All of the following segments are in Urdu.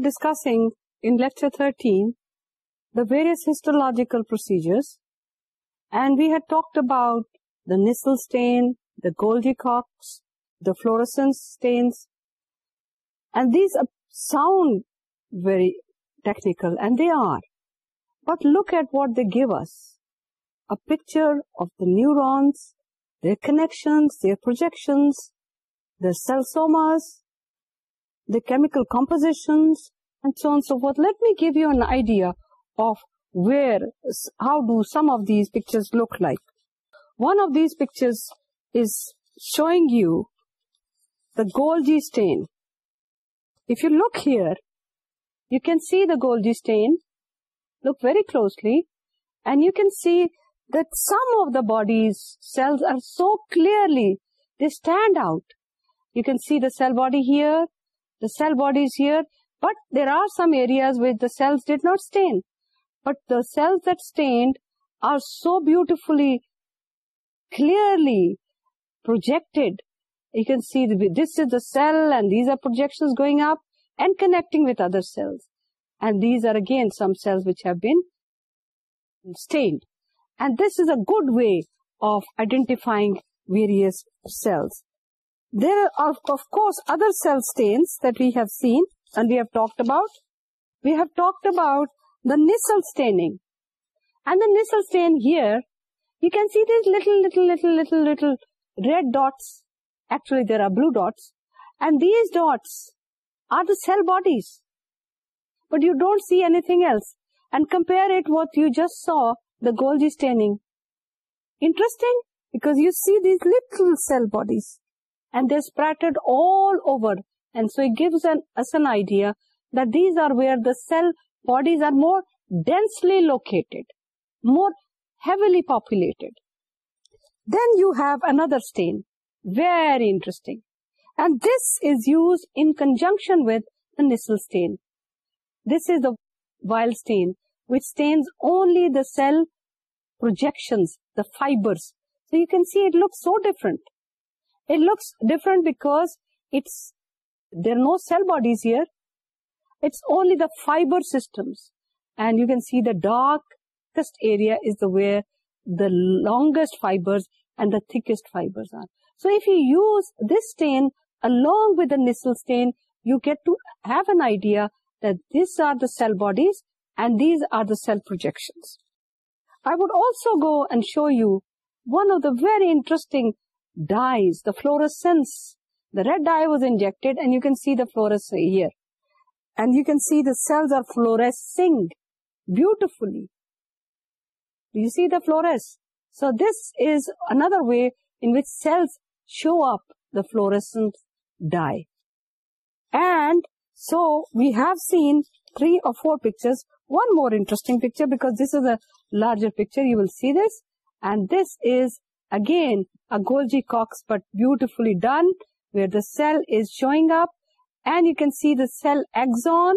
Discussing in lecture 13 the various histological procedures, and we had talked about the Nissl stain, the Golgi Cox, the fluorescence stains, and these sound very technical, and they are, but look at what they give us: a picture of the neurons, their connections, their projections, the cell somas, the chemical compositions, and so on and so forth. Let me give you an idea of how do some of these pictures look like. One of these pictures is showing you the Golgi stain. If you look here, you can see the Golgi stain. Look very closely, and you can see that some of the body's cells are so clearly, they stand out. You can see the cell body here, the cell body is here, but there are some areas which the cells did not stain. But the cells that stained are so beautifully, clearly projected. You can see this is the cell and these are projections going up and connecting with other cells. And these are again some cells which have been stained. And this is a good way of identifying various cells. There are, of course, other cell stains that we have seen and we have talked about. We have talked about the Nissl staining. And the Nissl stain here, you can see these little red dots. Actually, there are blue dots. And these dots are the cell bodies. But you don't see anything else. And compare it what you just saw, the Golgi staining. Interesting, because you see these little cell bodies and they're splattered all over. And so it gives us an idea that these are where the cell bodies are more densely located, more heavily populated. Then you have another stain, very interesting. And this is used in conjunction with the Nissl stain. This is the Weil stain, which stains only the cell projections, the fibers. So you can see it looks so different. It looks different because there are no cell bodies here. It's only the fiber systems. And you can see the darkest area is where the longest fibers and the thickest fibers are. So if you use this stain along with the Nissl stain, you get to have an idea that these are the cell bodies and these are the cell projections. I would also go and show you one of the very interesting dyes, the fluorescence. The red dye was injected and you can see the fluorescence here. And you can see the cells are fluorescing beautifully. Do you see the fluoresce? So this is another way in which cells show up the fluorescent dye. And so we have seen 3 or 4 pictures. One more interesting picture, because this is a larger picture, you will see this. And this is Again, a Golgi Cox, but beautifully done, where the cell is showing up, and you can see the cell axon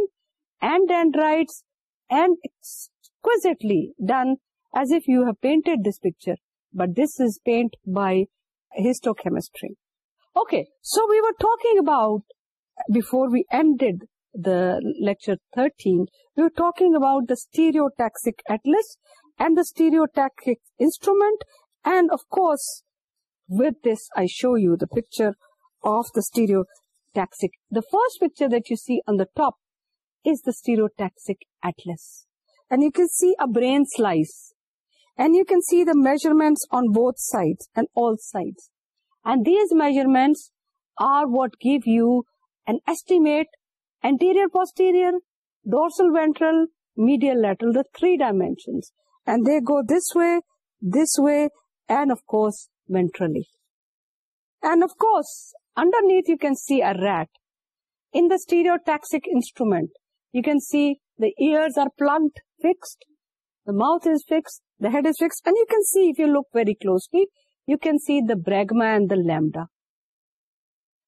and dendrites, and exquisitely done as if you have painted this picture. But this is paint by histochemistry. Okay, so we were talking about, before we ended the lecture 13, we were talking about the stereotactic atlas and the stereotactic instrument and of course, with this, I show you the picture of the stereotactic. The first picture that you see on the top is the stereotactic atlas. And you can see a brain slice. And you can see the measurements on both sides and all sides. And these measurements are what give you an estimate, anterior, posterior, dorsal, ventral, medial, lateral, the three dimensions. And they go this way, and of course مینٹرلیس انڈرنیت you can see ارٹ in داٹک instrument you can see the plant fix mouth you can see look very closely you can see داگماڈ دا لیمڈا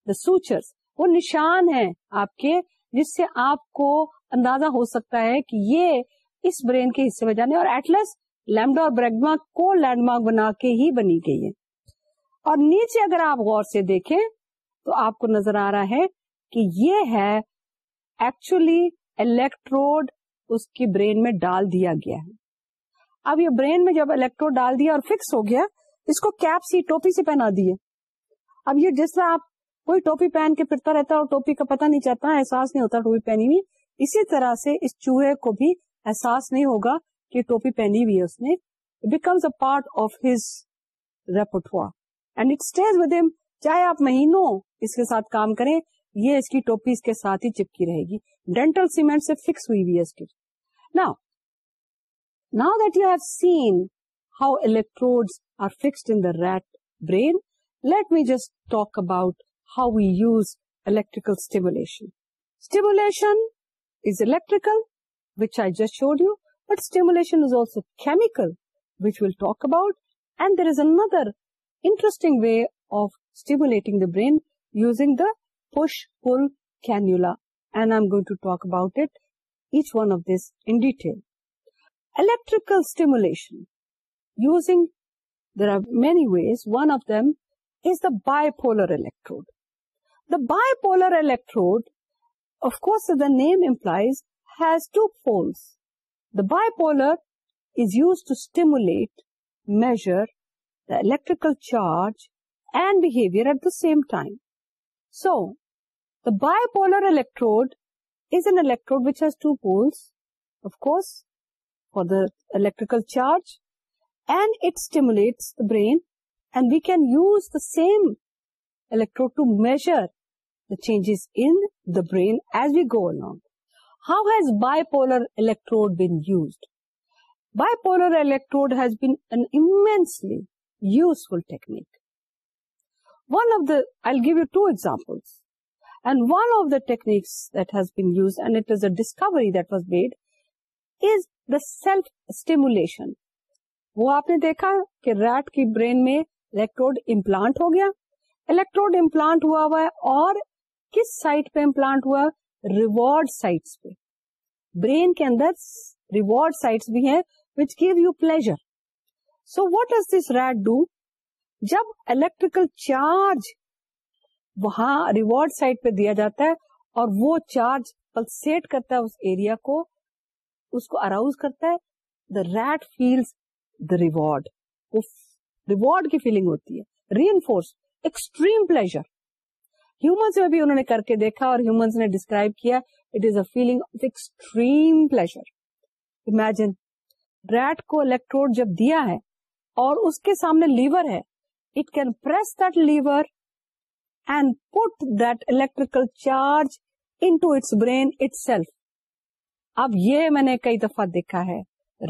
دا فوچر وہ نشان ہیں آپ کے جس سے آپ کو اندازہ ہو سکتا ہے کہ یہ اس برین کے حصے میں جانے اور ایٹلس لیمڈا اور بریگمار کو لینڈ مارک بنا کے ہی بنی گئی ہے اور نیچے اگر آپ غور سے دیکھیں تو آپ کو نظر آ رہا ہے کہ یہ ہے ایکچولی الیکٹروڈ اس کی برین میں ڈال دیا گیا ہے اب یہ برین میں جب الیکٹروڈ ڈال دیا اور فکس ہو گیا اس کو کیپ سی ٹوپی سے پہنا دیے اب یہ جس طرح آپ کوئی ٹوپی پہن کے پھرتا رہتا ہے اور ٹوپی کا پتہ نہیں چلتا احساس نہیں ہوتا ٹوپی پہنی ہوئی اسی طرح سے اس چوہے کو بھی احساس نہیں ہوگا کی ٹوپی پہنی ہوئی ہے اس نے becomes a part of his repo and it stays with چاہے آپ مہینوں اس کے ساتھ کام کریں یہ اس کی ٹوپی اس کے ساتھ ہی چپکی رہے گی ڈینٹل سیمنٹ سے فکس ہوئی ہوئی ہے اس کی نا نا that you have seen how electrode are fix in the rat brain let me just talk about how we use stimulation stimulation is electrical which I just showed you But stimulation is also chemical, which we'll talk about. And there is another interesting way of stimulating the brain using the push-pull cannula. And I'm going to talk about it, each one of this in detail. Electrical stimulation. There are many ways. One of them is the bipolar electrode. The bipolar electrode, of course, as the name implies, has two poles. The bipolar is used to stimulate, measure the electrical charge and behavior at the same time. So, the bipolar electrode is an electrode which has two poles, of course, for the electrical charge, and it stimulates the brain, and we can use the same electrode to measure the changes in the brain as we go along. How has polar electrode been user الیکٹروڈلیگل ڈسکوریٹ was made is the self stimulation وہ آپ نے دیکھا کہ ریٹ کی برین میں الیکٹروڈ امپلانٹ ہو گیا الیکٹروڈ امپلانٹ ہوا ہے اور کس سائڈ پہ امپلانٹ ہوا ریوارڈ سائٹس پہ برین کے اندر ریوارڈ سائٹس بھی ہیں which give you pleasure so what does this rat do جب الیکٹریکل چارج وہاں ریوارڈ سائٹ پہ دیا جاتا ہے اور وہ چارج پلسیٹ کرتا ہے اس ایریا کو اس کو اراؤز کرتا ہے the rat feels the reward reward کی فیلنگ ہوتی ہے reinforce extreme pleasure humans میں بھی انہوں نے کر کے دیکھا اور ہیومنس نے ڈسکرائب کیا it is a feeling of extreme pleasure imagine rat کو الیکٹروڈ جب دیا ہے اور اس کے سامنے لیور لیور ہے it can that that and put electrical charge into its brain itself اب یہ میں نے کئی دفعہ دیکھا ہے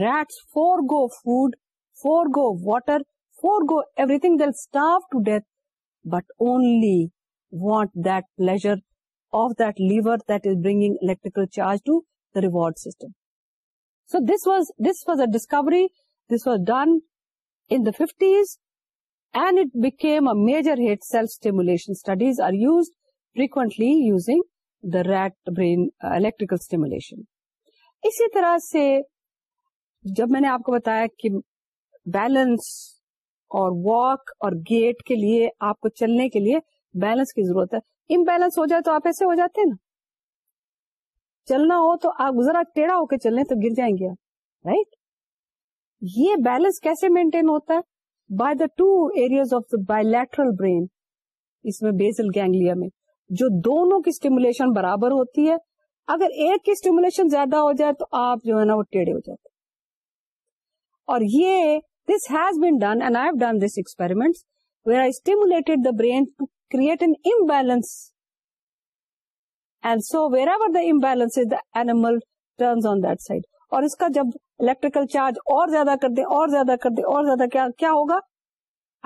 rats forgo food forgo water forgo everything till starve to death but only want that that pleasure of lever that is bringing electrical charge to the reward system. So this was, this was a discovery. This was done in the 50s and it became a major hit. Self-stimulation studies are used frequently using the rat brain uh, electrical stimulation. اسی طرح سے جب میں نے آپ کو بتایا کہ بیلنس اور واک اور گیٹ کے لیے آپ کو چلنے کے لیے بیلنس کی ضرورت ہے امبیلنس ہو جائے تو آپ ایسے ہو جاتے ہیں نا چلنا ہو تو آپ ٹیڑھا ہو کے چلیں تو گر جائیں گے رائٹ یہ بیلنس کیسے مینٹین ہوتا ہے by the two area basal ganglia میں جو دونوں کی اسٹیمولیشن برابر ہوتی ہے اگر ایک کی اسٹیمولیشن زیادہ ہو جائے تو آپ جو ہے نا وہ ٹیڑھے ہو جاتے اور یہ this has been done done and I this experiment where I stimulated the brain to create an imbalance. And so wherever the imbalance is, the animal turns on that side. اور اس کا جب الیکٹریکل چارج اور زیادہ کر دیں اور زیادہ کر دیں اور زیادہ کیا, کیا ہوگا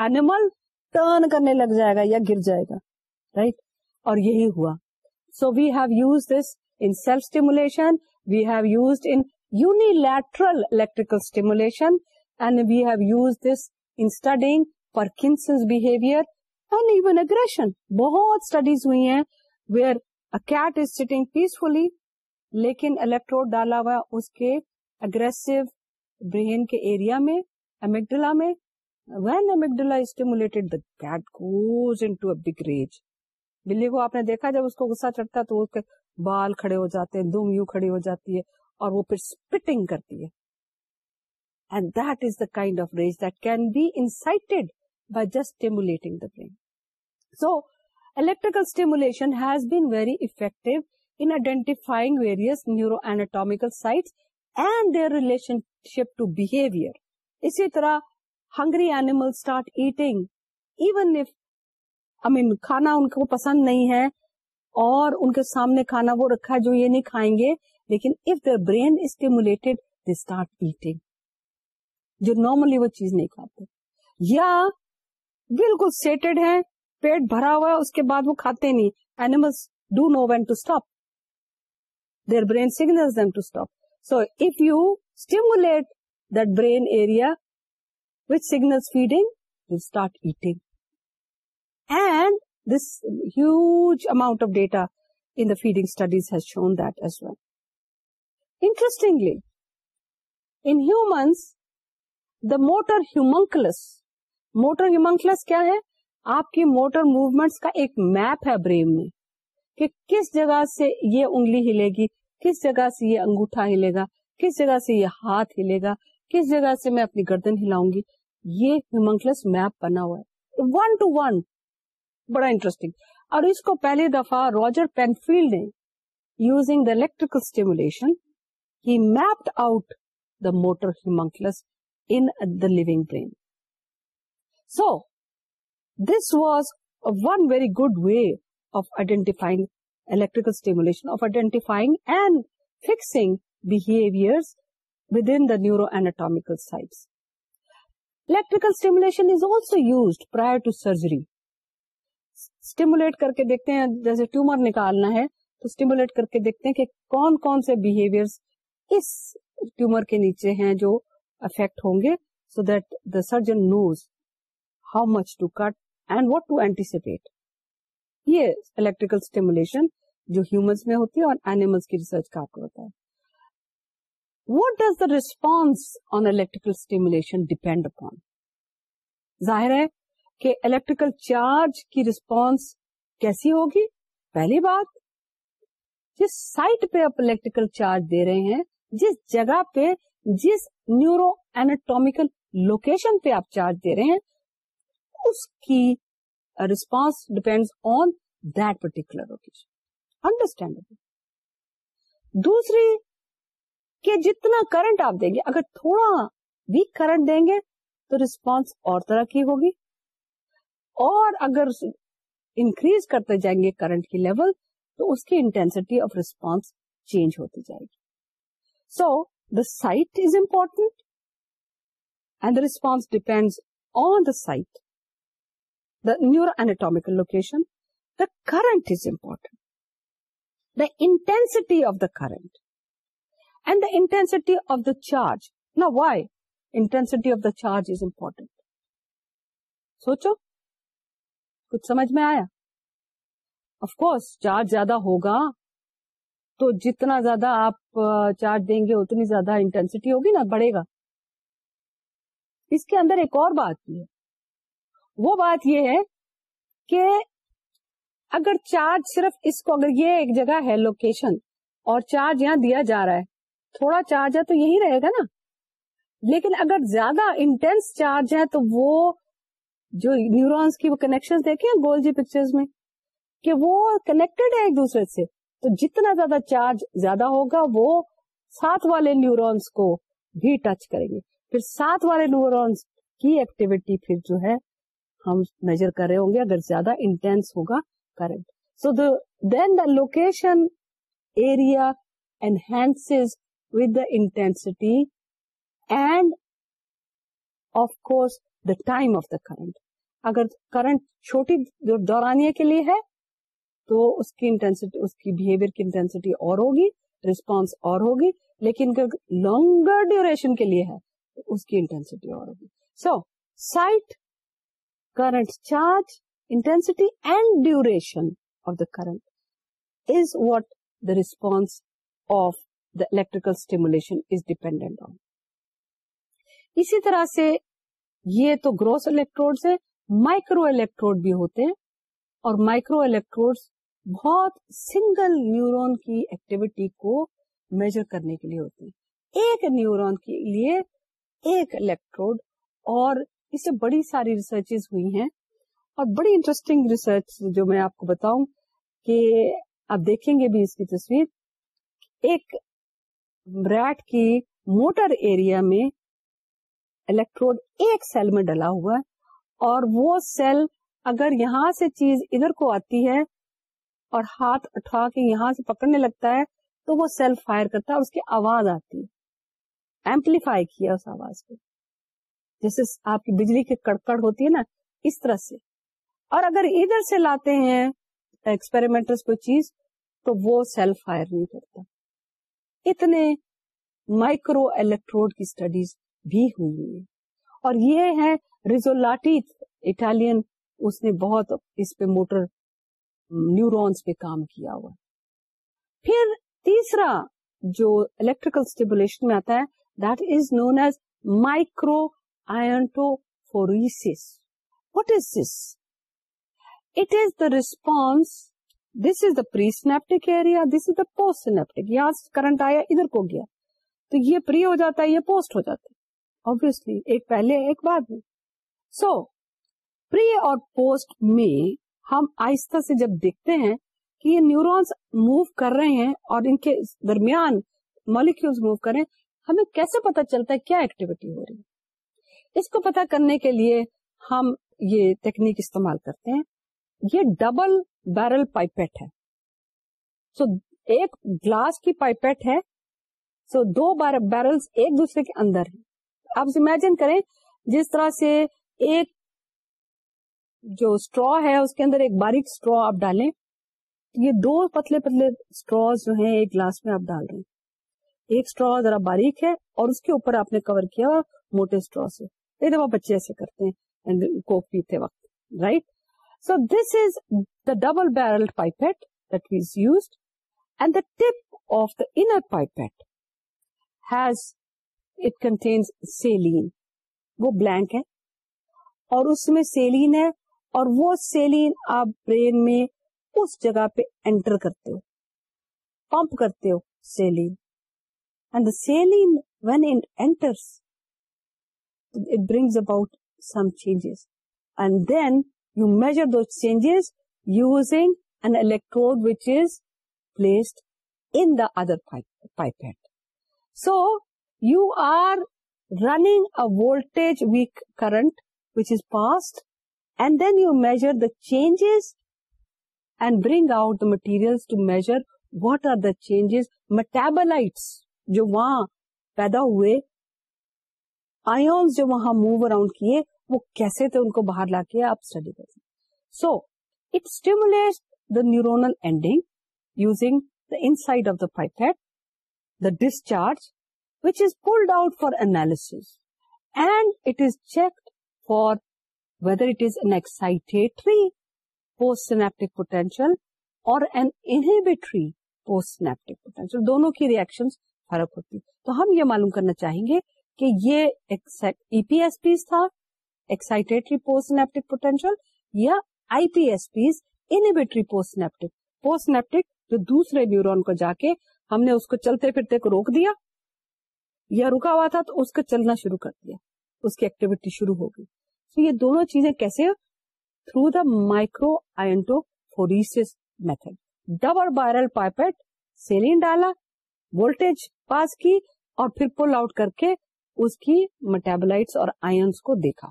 اینیمل ٹرن کرنے لگ جائے گا یا گر جائے گا رائٹ right? اور یہی ہوا so we have use this in self stimulation we have use in unilateral electrical stimulation and we have use this intend for consensus behaviour and even aggression بہت اسٹڈیز ہوئی ہیں where cat is sitting peacefully لیکن الیکٹروڈ ڈالا ہوا اس کے اگریسو برین کے ایریا میں میں amygdala amygdala when stimulated the cat goes Wade big rage بلی کو آپ نے دیکھا جب اس کو غصہ چڑھتا تو اس کے بال کھڑے ہو جاتے ہیں دم یو کھڑی ہو جاتی ہے اور وہ پھر اسپٹنگ کرتی ہے and that is the kind of rage that can be incited پسند نہیں ہے اور ان کے سامنے کھانا وہ رکھا ہے جو یہ نہیں کھائیں گے لیکن برینولیٹار جو نارملی وہ چیز نہیں کھاتے یا بالکل سیٹڈ ہیں پیٹ بھرا ہوا ہے اس کے بعد وہ کھاتے نہیں animals do know when to stop their brain signal so if you stimulate that brain area with signal feeding you start eating and this huge amount of data in the feeding studies has shown that as well interestingly in humans the motor homunculus motor homunculus کیا ہے آپ کی موٹر موومینٹس کا ایک میپ ہے برین میں کہ کس جگہ سے یہ انگلی ہلے گی کس جگہ سے یہ انگوٹھا ہلے گا کس جگہ سے یہ ہاتھ ہلے گا کس جگہ سے میں اپنی گردن ہلاؤں گی یہ میپ بنا ہوا ہے ون ٹو ون بڑا انٹرسٹنگ اور اس کو پہلی دفعہ راجر پینفیلڈ نے using the electrical stimulation he mapped out the motor homunculus in the living brain so this was one very good way of identifying الیکٹریکلشن of identifying and fixing behaviour neuroanatomical sites الیکٹریکلشن is also used prior to surgery stimulate کر کے دیکھتے ہیں جیسے ٹیومر نکالنا ہے تو اسٹیمولیٹ کر کے دیکھتے ہیں کہ کون کون سے بہیویئر اس ٹیومر کے نیچے ہیں جو افیکٹ ہوں گے so that the surgeon knows how much to cut and what to anticipate یہ الیکٹریکل اسٹیمولشن جو ہیومنس میں ہوتی ہے اور اینیمل کی ریسرچ کا آپ کو ہوتا ہے what does the response on electrical stimulation depend upon ظاہر ہے کہ الیکٹریکل چارج کی ریسپونس کیسی ہوگی پہلی بات جس سائٹ پہ آپ الیکٹریکل چارج دے رہے ہیں جس جگہ پہ جس نیورو اینٹامکل لوکیشن پہ آپ چارج دے رہے ہیں اس کی response depend on occasion understand دوسری کہ جتنا کرنٹ آپ دیں گے اگر تھوڑا ویک کرنٹ دیں گے تو ریسپانس اور طرح کی ہوگی اور اگر انکریز کرتے جائیں گے کرنٹ کی لیول تو اس کی انٹینسٹی آف ریسپانس چینج ہوتی جائے گی so the site is important and the response depend on the site the neuroanatomical location, the current is important. The intensity of the current and the intensity of the charge. Now, why intensity of the charge is important? Socho, kuch samaj mein aya? Of course, charge zyada ho تو جتنا زیادہ آپ چارج دیں گے اتنی زیادہ انٹینسٹی ہوگی نا بڑھے گا اس کے اندر ایک اور بات بھی ہے وہ بات یہ ہے کہ اگر چارج صرف اس کو اگر یہ ایک جگہ ہے لوکیشن اور چارج یہاں دیا جا رہا ہے تھوڑا چارج ہے تو یہی رہے گا نا لیکن اگر زیادہ انٹینس چارج ہے تو وہ جو نیورونس کی وہ کنیکشن دیکھے گول جی پکچر میں کہ وہ کنیکٹڈ ہے ایک دوسرے سے تو جتنا زیادہ چارج زیادہ ہوگا وہ ساتھ والے نیورونس کو بھی ٹچ کریں گے پھر ساتھ والے نیورونس کی ایکٹیویٹی پھر جو ہے ہم میجر کر رہے ہوں گے اگر زیادہ انٹینس ہوگا current so the then the location area enhance with the intensity and of course the time of the current اگر کرنٹ چھوٹی دورانیہ کے لیے ہے تو اس کی انٹینسٹی اس کی بہیویئر کی انٹینسٹی اور ہوگی ریسپانس اور ہوگی لیکن لانگر ڈیوریشن کے لیے ہے تو اس کی انٹینسٹی اور ہوگی so site current charge intensity and duration of the current is what the response of the electrical اسی طرح سے یہ تو گروس الیکٹروڈ ہے مائکرو الیکٹروڈ بھی ہوتے ہیں اور مائکرو الیکٹروڈ بہت سنگل نیورون کی ایکٹیویٹی کو میجر کرنے کے لیے ہوتے ہیں ایک نیورون کے لیے ایک الیکٹروڈ اور اس سے بڑی ساری ریسرچ ہوئی ہیں اور بڑی انٹرسٹنگ ریسرچ جو میں آپ کو بتاؤں کہ آپ دیکھیں گے بھی اس کی تصویر ایک ریٹ کی موٹر ایریا میں الیکٹروڈ ایک سیل میں ڈلا ہوا ہے اور وہ سیل اگر یہاں سے چیز ادھر کو آتی ہے اور ہاتھ اٹھا کے یہاں سے پکڑنے لگتا ہے تو وہ سیل فائر کرتا ہے اس کی آواز آتی ہے ایمپلیفائی کیا اس آواز کو جیسے آپ کی بجلی کی کڑکڑ ہوتی ہے نا اس طرح سے اور اگر ادھر سے لاتے ہیں چیز تو وہ فائر نہیں کرتا اتنے مائکرو الیکٹروڈ کی اسٹڈیز بھی ہوئی ہیں اور یہ ہے ریزولاٹی اٹالین اس نے بہت اس پہ موٹر نیورونس پہ کام کیا ہوا پھر تیسرا جو الیکٹریکل اسٹیبولیشن میں آتا ہے that is known as micro what is it is the response this is the presynaptic current آیا ادھر کو گیا تو یہ پروسٹ ہو جاتا ہے ایک پہلے ایک بار میں سو پری اور پوسٹ میں ہم آہستہ سے جب دیکھتے ہیں کہ یہ نیورونس موو کر رہے ہیں اور ان کے درمیان مالیک موو کر رہے ہیں ہمیں کیسے پتا چلتا ہے کیا ایکٹیویٹی ہو رہی ہے اس کو پتا کرنے کے لیے ہم یہ ٹیکنیک استعمال کرتے ہیں یہ ڈبل بیرل پائپیٹ ہے سو ایک گلاس کی پائپیٹ ہے سو دو بیرل ایک دوسرے کے اندر ہے آپ امیجن کریں جس طرح سے ایک جو اسٹرا ہے اس کے اندر ایک باریک اسٹرا آپ ڈالیں یہ دو پتلے پتلے اسٹرا جو ہیں ایک گلاس میں آپ ڈال رہے ہیں ایک اسٹرا ذرا باریک ہے اور اس کے اوپر آپ نے کور کیا موٹے اسٹرا سے کئی دفعہ بچے ایسے کرتے ہیں کوک پیتے وقت right so this is the double barrel pipette that and the the tip of inner pipette has it contains saline وہ بلینک ہے اور اس میں سیلین ہے اور وہ سیلین آپ برین میں اس جگہ پہ انٹر کرتے ہو پمپ کرتے ہو saline and the saline when it enters it brings about some changes and then you measure the change using electrode which is placed in the pipe so you are ring a volt unit which is passed and then you measure the changes and bring out the material to measure what are the changes metabolite جو وہاں پیدا ہوئے آئنس جو وہاں موو اراؤنڈ کیے وہ کیسے تھے ان کو باہر لا کے آپ اسٹڈی کر سکتے so it stimulate the neuronal ending using the inside of the pipette the discharge which is pulled out for analysis and it is for whether it is an excitatory post synaptic potential اور an inhibitory postsynaptic potential دونوں کی ریئیکشن فرق ہوتی ہے تو ہم یہ معلوم کرنا چاہیں گے کہ یہ ای پی ایس پیز تھا ایکسائٹیٹری پوسٹ نیپٹک پوٹینشیل یا I P S Ps post نیپٹک post نیپٹک جو دوسرے نیورون کو جا کے ہم نے اس کو چلتے پھرتے کو روک دیا یا رکا ہوا تھا تو اس کو چلنا شروع کر دیا اس کی ایکٹیویٹی شروع ہوگئی تو یہ دونوں چیزیں کیسے through the micro iontophoresis method double barrel pipe saline ڈالا وولٹ پاس کی اور پھر پل آؤٹ کر کے اس کی مٹیبلائٹس اور آئنس کو دیکھا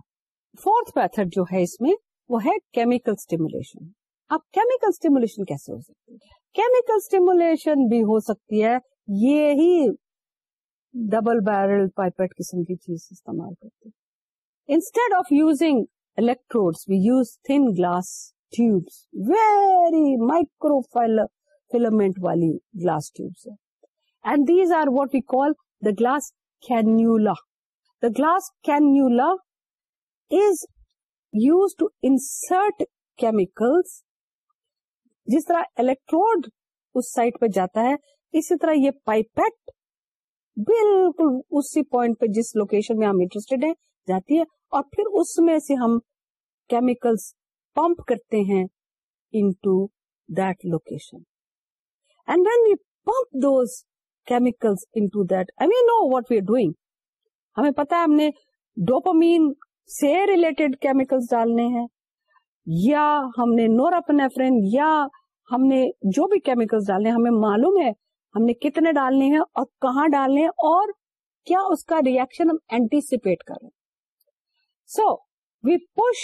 فورتھ میتھڈ جو ہے اس میں وہ ہے کیمیکل اسٹیمولیشن اب کیمیکل اسٹیمولیشن کیسے ہو سکتی ہے کیمیکل اسٹیمولیشن بھی ہو سکتی ہے یہ ہی ڈبل بیرل پائپٹ قسم کی چیز استعمال کرتے instead of using electrode we use thin glass tubes very micro filament والی glass tubes and these are what we call the glass cannula the glass cannula is use to insert chemicals جس طرح الیکٹروڈ اس سائٹ پہ جاتا ہے اسی طرح یہ پائپیٹ بالکل اسی پوائنٹ پہ جس لوکیشن میں ہم انٹرسٹیڈ ہیں جاتی ہے اور پھر اس میں سے ہم کیمیکلس پمپ کرتے ہیں into that location and when you pump those ہمیں پتا ہے ہم نے ڈوپامین سے ریلیٹڈ کیمیکلس ڈالنے ہیں یا ہم نے یا ہم نے جو بھی کیمیکلس ڈالنے ہمیں معلوم ہے ہم نے کتنے ڈالنے ہیں اور کہاں ڈالنے ہیں اور کیا اس کا ریئیکشن ہم اینٹیسپیٹ کریں so we push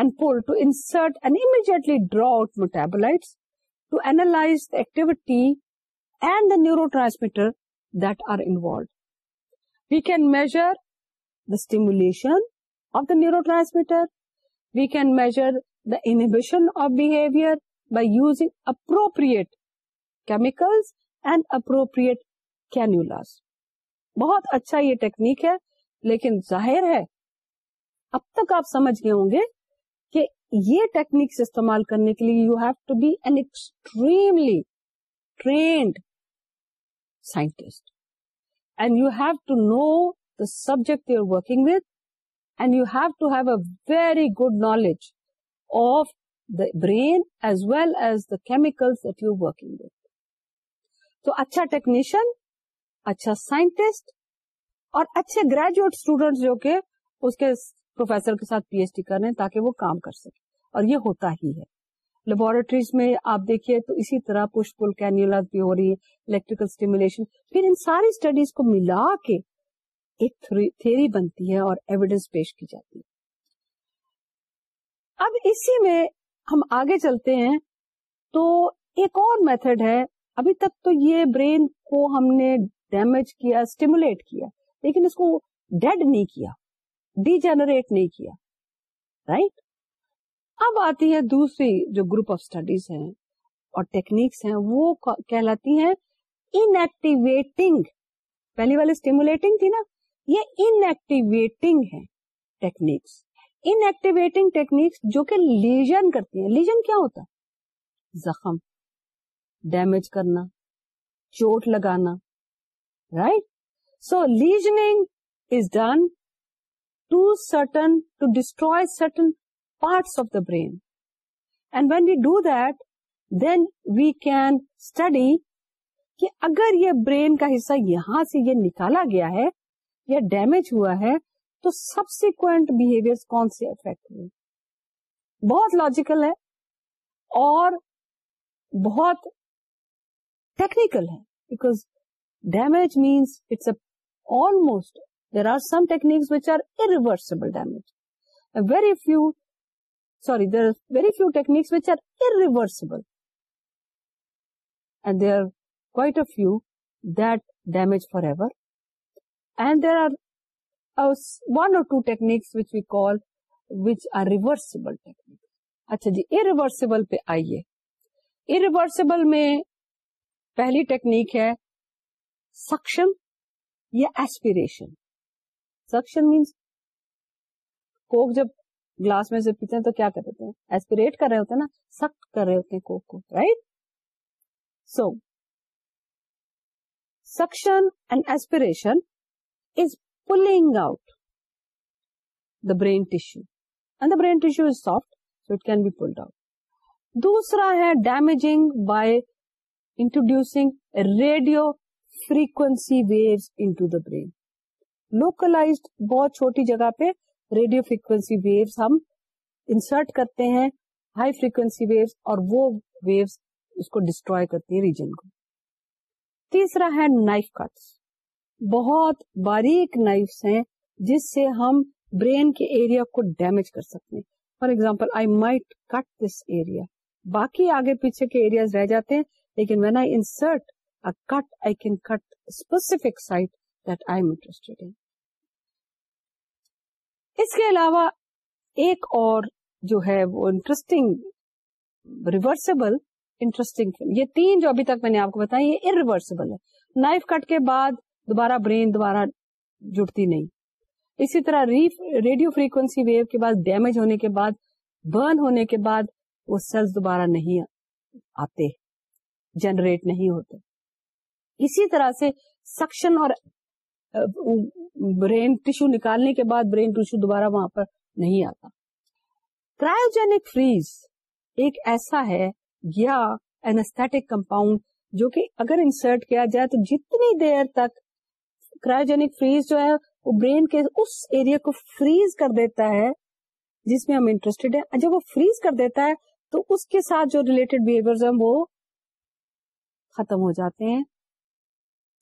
and pull to insert and immediately draw out draw out to analyse activity and the neurotransmitter that are involved we can measure the stimulation of the neurotransmitter we can measure the innovation of behaviour by using appropriate chemicals and appropriate کی بہت اچھا یہ ٹیکنیک ہے لیکن ظاہر ہے اب تک آپ سمجھ گئے ہوں گے کہ یہ ٹیکنیکس استعمال کرنے کے لیے you have to be an extremely trained scientist and you have to know the subject you working with and you have to have a very good knowledge of the brain as well as the chemicals at you working with تو اچھا ٹیکنیشین اچھا سائنٹسٹ اور اچھے گریجویٹ اسٹوڈنٹ جو کہ اس کے پروفیسر کے ساتھ پی ایچ ڈی کر رہے ہیں تاکہ وہ کام کر سکے اور یہ ہوتا ہی ہے لیبوریٹریز میں آپ دیکھیے تو اسی طرح پش پل کینیولا بھی ہو رہی ہے الیکٹریکل اسٹیمولیشن پھر ان ساری اسٹڈیز کو ملا کے ایک تھیری بنتی ہے اور ایویڈینس پیش کی جاتی ہے اب اسی میں ہم آگے چلتے ہیں تو ایک اور میتھڈ ہے ابھی تک تو یہ برین کو ہم نے ڈیمیج کیا اسٹیمولیٹ کیا لیکن اس کو ڈیڈ نہیں کیا ڈی جنریٹ نہیں کیا رائٹ اب آتی ہے دوسری جو گروپ آف اسٹڈیز ہیں اور ٹیکنیکس ہیں وہ کہلاتی ہیں ان ایکٹیویٹنگ پہلی والی اسٹیمولیٹنگ تھی نا یہ ایکٹیویٹنگ ہے ٹیکنیکس ایکٹیویٹنگ ٹیکنیکس جو کہ لیجن کرتی ہیں لیجن کیا ہوتا زخم ڈیمیج کرنا چوٹ لگانا right so lesioning is done to certain to destroy certain parts of the brain and when we do that then we can study کہ اگر یہ برین کا حصہ یہاں سے یہ نکالا گیا ہے یا ڈیمیج ہوا ہے تو سب بہیویئر کون سے افیکٹ ہوئے بہت لاجیکل ہے اور بہت ٹیکنیکل ہے because damage means it's a almost there are some techniques which are irreversible damage very few sorry there are very few ٹیکنیکسبل اینڈ دیر آر کوائٹ او دور and there are one or two techniques we call which are reversible technique اچھا جی اریورسبل پہ آئیے اریورسبل میں پہلی ٹیکنیک ہے سکشم یا ایسپریشن سکشم مینس کو جب گلاس میں سے پیتے ہیں تو کیا کر دیتے ہیں ایسپریٹ کر رہے ہوتے ہیں نا سخت کر رہے ہوتے ہیں کوک کو right so suction and aspiration is pulling out the brain tissue and the brain tissue is soft so it can be pulled out دوسرا ہے damaging by introducing radio frequency waves in brain localized بہت چھوٹی جگہ پہ ریڈیو فریکوینسی ویوز ہم انسرٹ کرتے ہیں ہائی فریکوینسی ویوز اور وہ ویوز اس کو ڈسٹرو کرتی ہے ریجن کو تیسرا ہے نائف کٹس بہت باریک نائفس ہیں جس سے ہم برین کے ایریا کو ڈیمیج کر سکتے ہیں for example I might cut this area باقی آگے پیچھے کے ایریاز رہ جاتے ہیں لیکن when I insert cut I can cut specific site that I am interest اس کے علاوہ ایک اور جو ہے وہ انٹرسٹنگ ریورسبل انٹرسٹنگ یہ تین جو ابھی تک میں نے آپ کو بتایا یہ ارریورسبل ہے نائف کٹ کے بعد دوبارہ برین دوبارہ جڑتی نہیں اسی طرح ریف ریڈیو فریکوینسی ویو کے بعد ڈیمیج ہونے کے بعد برن ہونے کے بعد وہ سیلز دوبارہ نہیں آتے جنریٹ نہیں ہوتے اسی طرح سے سکشن اور برین ٹشو نکالنے کے بعد برین ٹشو دوبارہ وہاں پر نہیں آتا کرایوجینک فریز ایک ایسا ہے یا کمپاؤنڈ جو کہ اگر انسرٹ کیا جائے تو جتنی دیر تک کرایوجینک فریز جو ہے وہ برین کے اس ایریا کو فریز کر دیتا ہے جس میں ہم انٹرسٹیڈ ہیں جب وہ فریز کر دیتا ہے تو اس کے ساتھ جو ریلیٹڈ بہیویئر ہیں وہ ختم ہو جاتے ہیں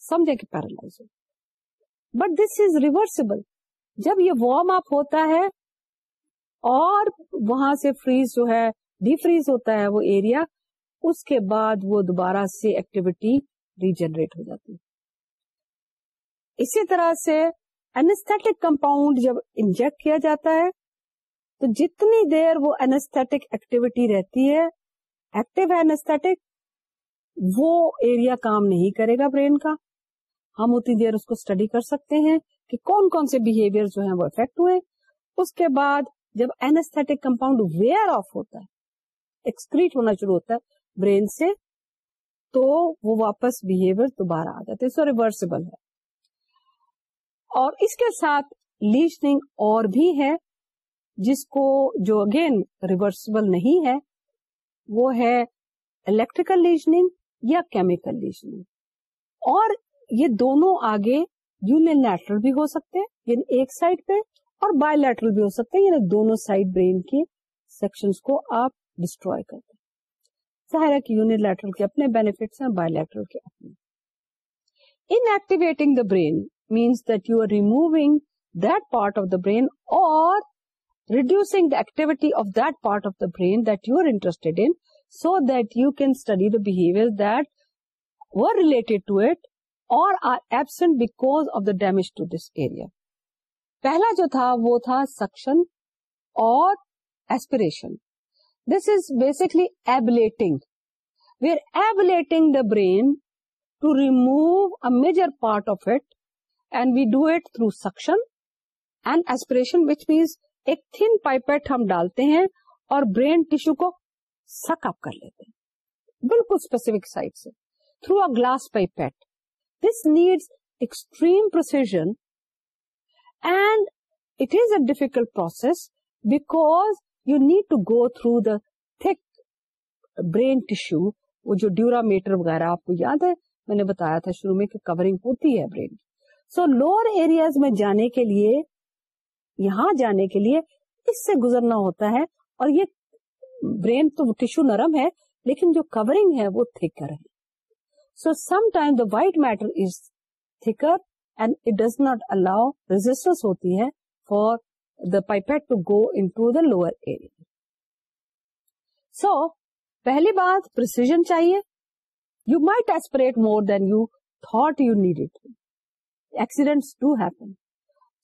سمجھے کہ پیرالائز ہو بٹ دس از ریورسبل جب یہ وارم اپ ہوتا ہے اور وہاں سے فریز جو ہے ڈی فریز ہوتا ہے وہ ایریا اس کے بعد وہ دوبارہ سے ایکٹیویٹی ریجنریٹ ہو جاتی اسی طرح سے انستک کمپاؤنڈ جب انجیکٹ کیا جاتا ہے تو جتنی دیر وہ اینسٹک ایکٹیویٹی رہتی ہے ایکٹیو ہے انسٹک وہ ایریا کام نہیں کرے گا برین کا ہم اتنی دیر اس کو اسٹڈی کر سکتے ہیں کہ کون کون سے بہیویئر جو ہیں وہ افیکٹ ہوئے اس کے بعد جب اینسٹک کمپاؤنڈ ویئر آف ہوتا ہے ایکسکریٹ ہونا شروع ہوتا ہے برین سے تو وہ واپس بہیویئر دوبارہ آ جاتے سو ریورسبل ہے اور اس کے ساتھ لیسنگ اور بھی ہے جس کو جو اگین ریورسبل نہیں ہے وہ ہے الیکٹریکل لیزنگ یا کیمیکل لیزنگ اور یہ دونوں آگے یونیلیٹرل بھی ہو سکتے ہیں یعنی ایک سائڈ پہ اور لیٹرل بھی ہو سکتے ہیں یعنی دونوں سائڈ برین کے سیکشن کو آپ ڈسٹروائے کرتے ظاہر ہے کہ یونیلیٹرل کے اپنے بینیفٹس ہیں لیٹرل کے اپنے inactivating the brain means that you are removing that part of the brain اور reducing the activity of that part of the brain that you are interested in so that you can study the behaviour that relate to at or are absent because of the damage to this area پہلا جو تھا وہ تھا سکشن اور aspiration this is basically ablating ablating the brain to remove a major part of it and we do it through suction and aspiration which means ایک تھن پائپیٹ ہم ڈالتے ہیں اور برین ٹیشو کو سک اپ کر لیتے ہیں بالکل اسپیسیفک سائڈ سے through a glass pipette this needs extreme precision and it is a difficult process because you need to go through the thick brain tissue وہ جو ڈیورا میٹر وغیرہ آپ کو یاد ہے میں نے بتایا تھا شروع میں کہ کورنگ ہوتی ہے برین سو لوور ایریاز میں جانے کے لیے یہاں جانے کے لیے اس سے گزرنا ہوتا ہے اور یہ برین تو ٹو نرم ہے لیکن جو کورنگ ہے وہ تھکر ہے so sometimes the white matter is thicker and it does not allow reasons ہوتی ہے for the pipette to go to the lower so پہلی بات پرائٹ aspirate more than you thought you need it accident to happen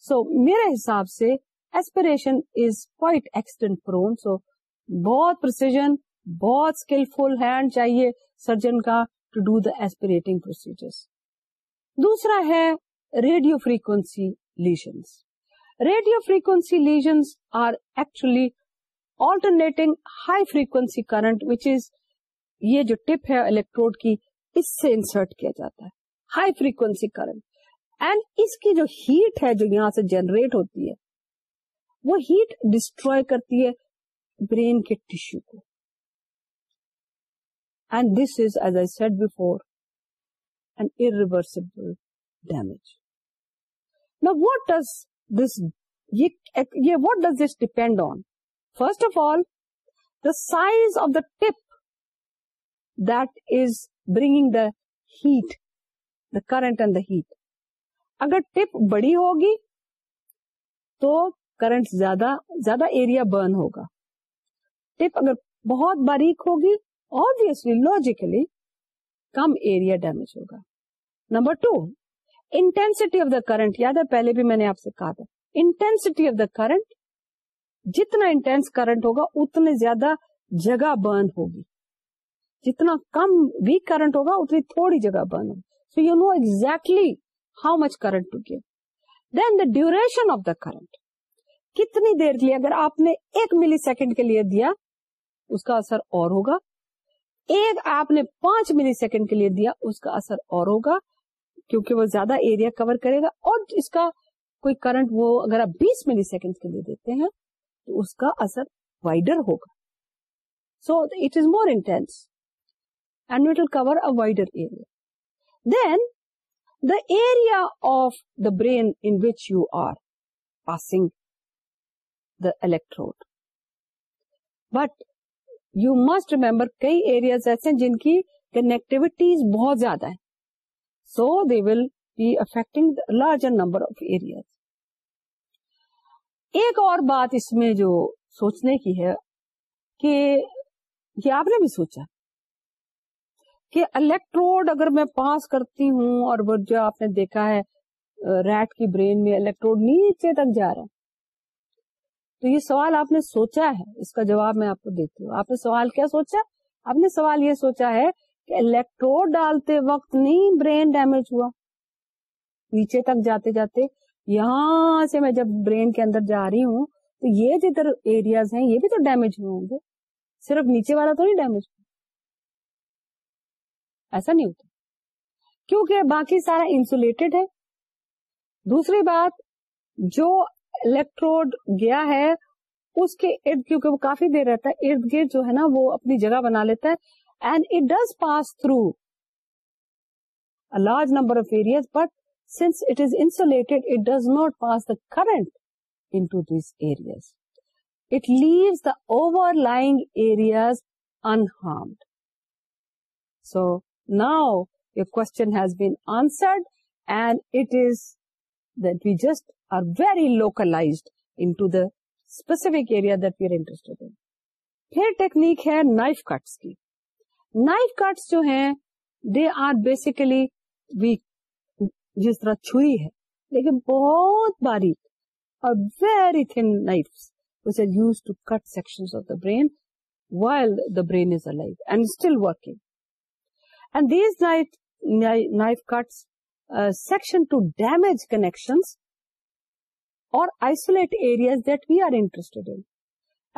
so میرے حساب سے aspiration is white accident from so بہت پرسیژن بہت اسکلفل ہینڈ چاہیے سرجن کا to do the aspirating procedure دوسرا ہے radio frequency lesions radio frequency lesions are actually alternating high frequency current which is یہ جو ٹپ ہے الیکٹروڈ کی اس سے انسرٹ کیا جاتا ہے ہائی فریکوینسی کرنٹ اینڈ اس کی جو ہیٹ ہے جو یہاں سے جنریٹ ہوتی ہے وہ ہیٹ ڈسٹروئے کرتی ہے برین کے ٹشو کو and this is as I said بینڈرسبل damage what does this what does this depend on first of all the size of the tip that is bringing the heat the current and the heat اگر ٹپ بڑی ہوگی تو کرنٹ زیادہ زیادہ ایریا برن ہوگا ٹپ اگر بہت باریک ہوگی obviously logically کم ایریا ڈیمیج ہوگا number two intensity of the current یاد ہے پہلے بھی میں نے آپ سے کہا تھا انٹینسٹی آف دا کرنٹ جتنا انٹینس کرنٹ ہوگا اتنے زیادہ جگہ برن ہوگی جتنا کم ویک کرنٹ ہوگا اتنی تھوڑی جگہ برن ہوگی so you know exactly how much current to give then the duration of the current کتنی دیر کے لیے اگر آپ نے ایک ملی سیکنڈ کے لیے دیا اس کا اثر اور ہوگا ایک آپ نے پانچ ملی سیکنڈ کے لیے دیا اس کا اثر اور ہوگا کیونکہ وہ زیادہ ایریا کور کرے گا اور اس کا کوئی کرنٹ وہ اگر آپ بیس ملی سیکنڈ کے لیے دیتے ہیں تو اس کا اثر وائڈر ہوگا so it is more intense and will cover a wider area then the area of the brain in which you are passing the electrode but you must remember کئی ایریاز ایسے جن کی کنیکٹوٹیز بہت زیادہ ہے so they will be affecting larger number of areas ایک اور بات اس میں جو سوچنے کی ہے کہ یہ آپ نے بھی سوچا کہ الیکٹروڈ اگر میں پاس کرتی ہوں اور جو آپ نے دیکھا ہے ریٹ کی برین میں الیکٹروڈ نیچے تک جا رہا ہے تو یہ سوال آپ نے سوچا ہے اس کا جواب میں آپ کو دیتی ہوں آپ نے سوال کیا سوچا آپ نے سوال یہ سوچا ہے کہ الیکٹروڈ ڈالتے وقت نہیں برین ڈیمیج ہوا نیچے تک جاتے جاتے یہاں سے میں جب برین کے اندر جا رہی ہوں تو یہ جدھر ایریاز ہیں یہ بھی تو ڈیمیج ہوئے ہوں گے صرف نیچے والا تو نہیں ڈیمیج ہوا ایسا نہیں ہوتا کیونکہ باقی سارا انسولیٹڈ ہے دوسری بات جو الیکٹروڈ گیا ہے اس کے ارد کیونکہ وہ کافی دیر رہتا ہے ارد گرد جو ہے نا وہ اپنی جگہ بنا لیتا ہے and it does pass through large number of areas but since it is insulate it does not pass the current these areas it leaves the overlying areas unharmed so now your question has been answered and it is that we just very localise in fact knife cuts کی نائف کٹس جو ہے دے آر بیسکلی جس طرح چئی ہے بہت باریک knife to cut section isolate areas that we are interest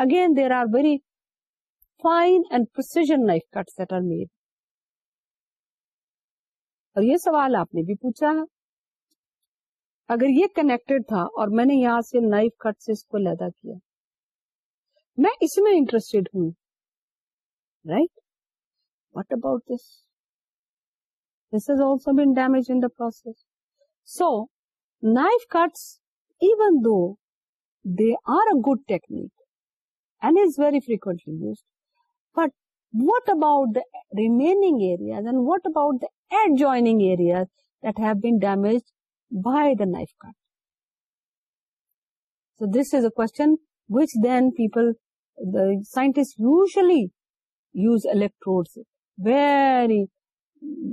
again there are very اور یہ سوال آپ نے بھی پوچھا ہے اگر یہ کنیکٹڈ تھا اور میں نے یہاں سے نائف کٹ سے اس کو لیدا کیا میں اس میں انٹرسٹیڈ ہوں right what about this this is also been damage in the process so knife cuts even though they are a good technique and is very frequently used. But what about the remaining areas, and what about the adjoining areas that have been damaged by the knife cut? So this is a question which then the scientists usually use electrodes. Very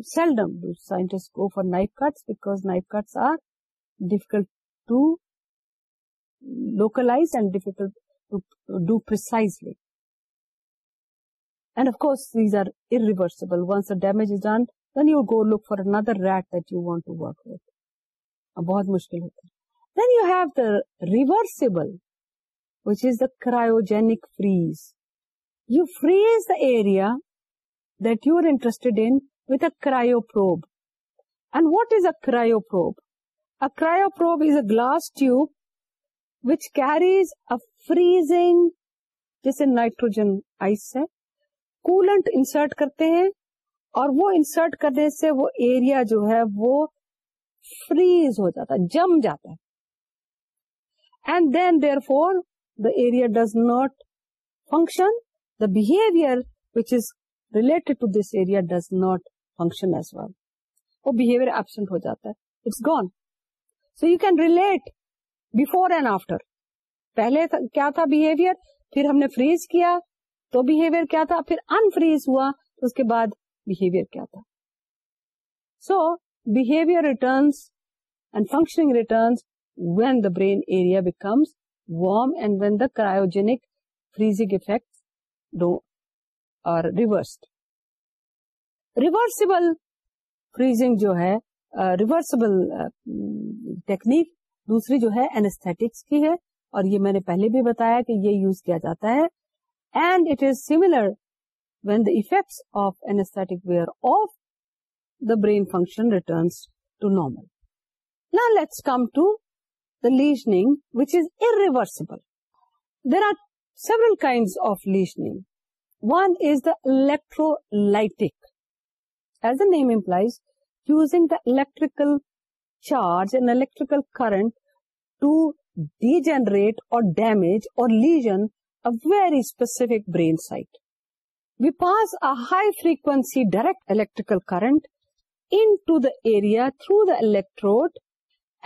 seldom do scientists go for knife cuts, because knife cuts are difficult to localise and ڈیفیکلسبل ونسن ریٹ دیٹ یو وانٹ ٹوٹ بہت مشکل ہوتا ہے cryogenic freeze you freeze دایا that you are interest cryoprobe and what is a cryoprobe a cryoprobe is a glass tube which carries a freezing جیسے نائٹروجن آئس ہے کولنٹ انسرٹ کرتے ہیں اور وہ انسرٹ کرنے سے وہ ایریا جو ہے وہ فریز ہو جاتا ہے جم جاتا ہے and then there for the area does not function the behaviour which is related to this area does not function as well وہ بہیویئر ایبسنٹ ہو جاتا ہے it's gone so you can relate before and after پہلے کیا تھا بہیویئر پھر ہم نے فریز کیا تو بہیویئر کیا تھا پھر انفریز ہوا تو اس کے بعد بہیویئر کیا تھا so behaviour returns and functioning returns when the brain area becomes warm and when the cryogenic freezing effect do اور ریورس ریورسبل فریزنگ جو ہے ریورسبل ٹیکنیک uh, دوسری جو ہے اینستھیٹکس کی ہے اور یہ میں نے پہلے بھی بتایا کہ یہ یوز کیا جاتا ہے and it is similar when the effects of anaesthetic wear off the brain function returns to normal نا let's come to the lesioning which is irreversible there are several kind of lesioning one is the electrolytic as the name implies using the electrical charge and electrical کرنٹنریٹ اور ڈیمیج اور lesion very specific brain site we pass a high frequency direct electrical current انو دایکٹروڈ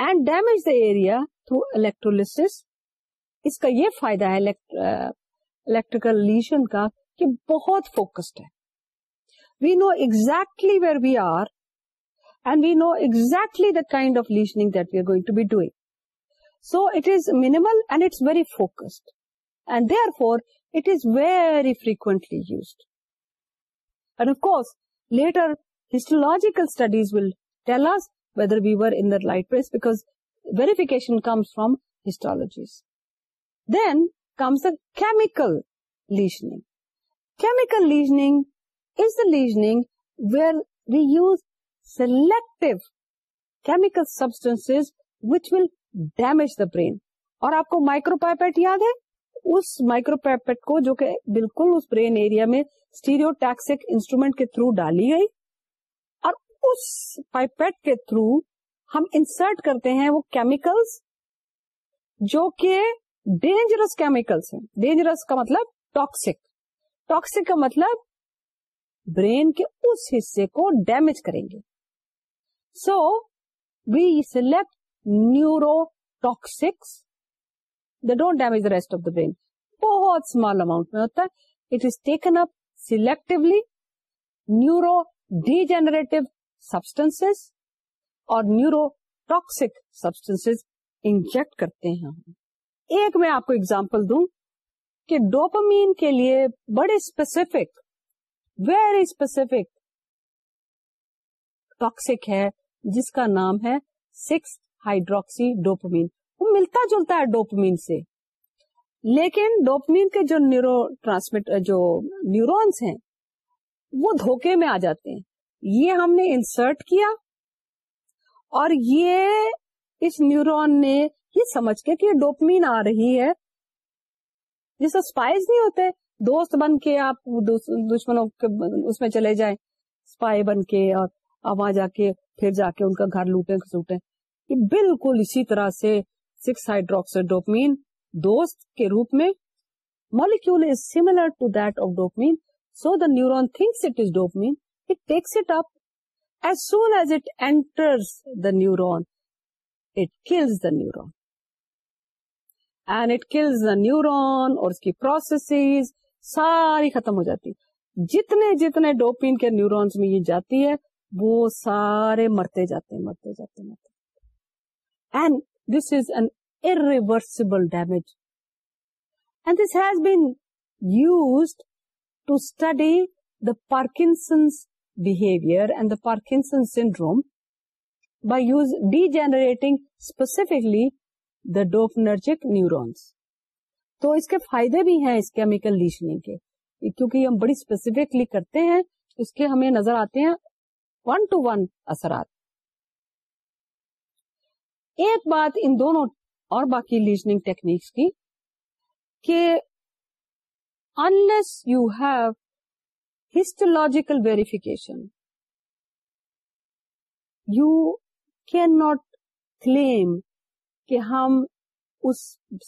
and damage the area through electrodes اس کا یہ فائدہ ہے الیکٹریکل لیجن کا کہ بہت فوکسڈ ہے we know exactly where we are and we know exactly the kind of lesioning that we are going to be doing. So it is minimal and it's very focused, and therefore it is very frequently used. And of course, later histological studies will tell us whether we were in the right place, because verification comes from histologies. Then comes the chemical lesioning. Chemical lesioning is the lesioning where we use selective chemical substance which will damage the brain اور آپ کو مائکرو پیپیٹ یاد ہے اس مائکرو مائکروپائپیٹ کو جو کہ بالکل اس برین ایریا میں اسٹیریو ٹیکسک انسٹرومینٹ کے تھرو ڈالی گئی اور اس پائپیٹ کے تھرو ہم انسرٹ کرتے ہیں وہ کیمیکلس جو کہ ڈینجرس کیمیکلس ہیں ڈینجرس کا مطلب ٹاکسک ٹاکسک کا مطلب برین کے اس حصے کو ڈیمیج کریں گے so we select neurotoxins the don't damage rest of the brain بہت اسمال اماٹ میں ہوتا ہے it is taken up selectively neuro D generative substance اور نیورو ٹاکسک سبسٹنس انجیکٹ کرتے ہیں ایک میں آپ کو اگزامپل دوں کہ ڈوپامین کے لیے بڑے اسپیسیفک ویری اسپیسیفک ٹاکسک ہے جس کا نام ہے سکس ہائیڈروکسی ڈوپمین وہ ملتا جلتا ہے ڈوپمین سے لیکن ڈوپمین کے جو نیورو ٹرانسمٹ جو نیورونس ہیں وہ دھوکے میں آ جاتے ہیں یہ ہم نے انسرٹ کیا اور یہ اس نیورون نے یہ سمجھ کے کہ یہ ڈوپمین آ رہی ہے جس سے اسپائز نہیں ہوتے دوست بن کے آپ دشمنوں کے اس میں چلے جائیں اسپائی بن کے اور وہاں جا کے پھر جا کے ان کا گھر لوٹیں سوٹے یہ بالکل اسی طرح سے سکس ہائڈر ڈوپمین دوست کے روپ میں molecule is similar to that of dopamine so the neuron thinks it is dopamine it takes it up as soon as it enter neuron it kills the neuron and it kills the neuron اور اس کی پروسیسز ساری ختم ہو جاتی جتنے جتنے ڈوپین کے نیورونس میں یہ جاتی ہے وہ سارے مرتے جاتے مرتے جاتے مرتے and this is in the Parkinson syndrome by use degenerating specifically the dopa neurons تو اس کے فائدے بھی ہیں اس کیمیکل لیچنے کے کیونکہ ہم بڑی اسپیسیفکلی کرتے ہیں اس کے ہمیں نظر آتے ہیں ون ٹو ون اثرات ایک بات ان دونوں اور باقی لیزننگ ٹیکنیکس کی کہ unless you have histological verification you can not claim کہ ہم اس